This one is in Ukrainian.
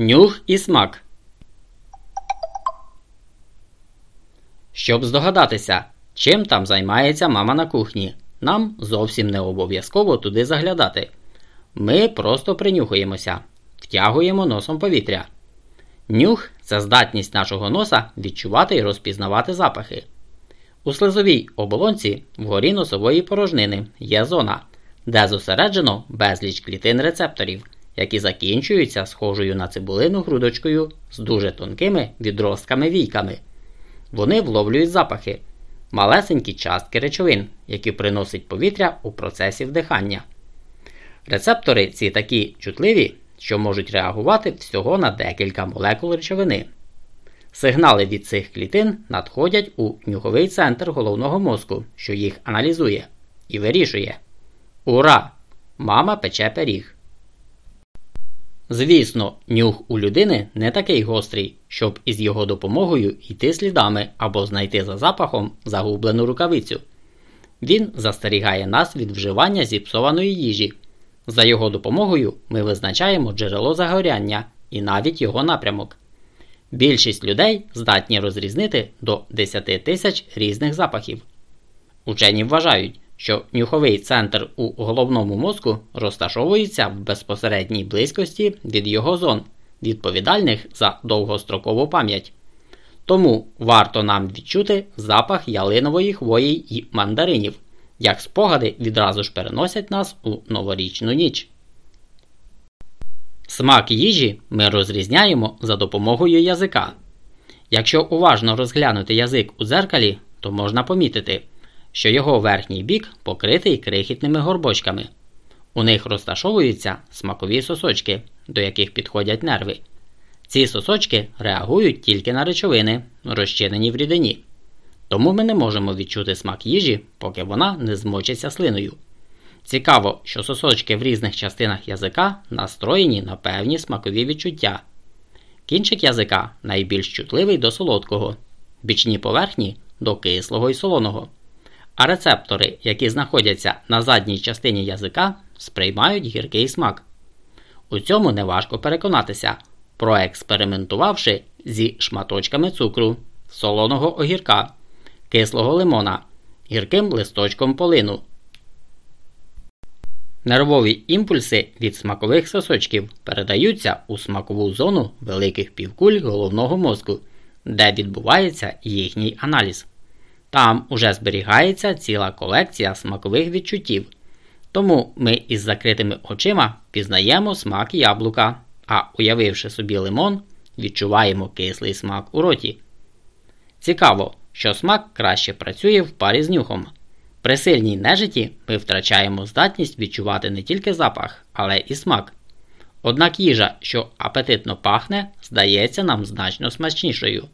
Нюх і смак. Щоб здогадатися, чим там займається мама на кухні, нам зовсім не обов'язково туди заглядати. Ми просто принюхуємося, втягуємо носом повітря. Нюх це здатність нашого носа відчувати і розпізнавати запахи. У слизовій оболонці вгорі носової порожнини є зона, де зосереджено безліч клітин рецепторів, які закінчуються схожою на цибулину грудочкою з дуже тонкими відростками війками. Вони вловлюють запахи, малесенькі частки речовин, які приносять повітря у процесі вдихання. Рецептори ці такі чутливі, що можуть реагувати всього на декілька молекул речовини. Сигнали від цих клітин надходять у нюховий центр головного мозку, що їх аналізує, і вирішує: Ура! Мама пече пиріг. Звісно, нюх у людини не такий гострий, щоб із його допомогою йти слідами або знайти за запахом загублену рукавицю. Він застерігає нас від вживання зіпсованої їжі. За його допомогою ми визначаємо джерело загоряння і навіть його напрямок. Більшість людей здатні розрізнити до 10 тисяч різних запахів. Учені вважають, що нюховий центр у головному мозку розташовується в безпосередній близькості від його зон, відповідальних за довгострокову пам'ять. Тому варто нам відчути запах ялинової хвої і мандаринів, як спогади відразу ж переносять нас у новорічну ніч. Смак їжі ми розрізняємо за допомогою язика. Якщо уважно розглянути язик у дзеркалі, то можна помітити, що його верхній бік покритий крихітними горбочками. У них розташовуються смакові сосочки, до яких підходять нерви. Ці сосочки реагують тільки на речовини, розчинені в рідині. Тому ми не можемо відчути смак їжі, поки вона не змочиться слиною. Цікаво, що сосочки в різних частинах язика настроєні на певні смакові відчуття. Кінчик язика найбільш чутливий до солодкого, бічні поверхні до кислого і солоного. А рецептори, які знаходяться на задній частині язика, сприймають гіркий смак. У цьому неважко переконатися, проекспериментувавши зі шматочками цукру, солоного огірка, кислого лимона, гірким листочком полину. Нервові імпульси від смакових сосочків передаються у смакову зону великих півкуль головного мозку, де відбувається їхній аналіз. Там уже зберігається ціла колекція смакових відчуттів. Тому ми із закритими очима пізнаємо смак яблука, а уявивши собі лимон, відчуваємо кислий смак у роті. Цікаво, що смак краще працює в парі з нюхом. При сильній нежиті ми втрачаємо здатність відчувати не тільки запах, але і смак. Однак їжа, що апетитно пахне, здається нам значно смачнішою.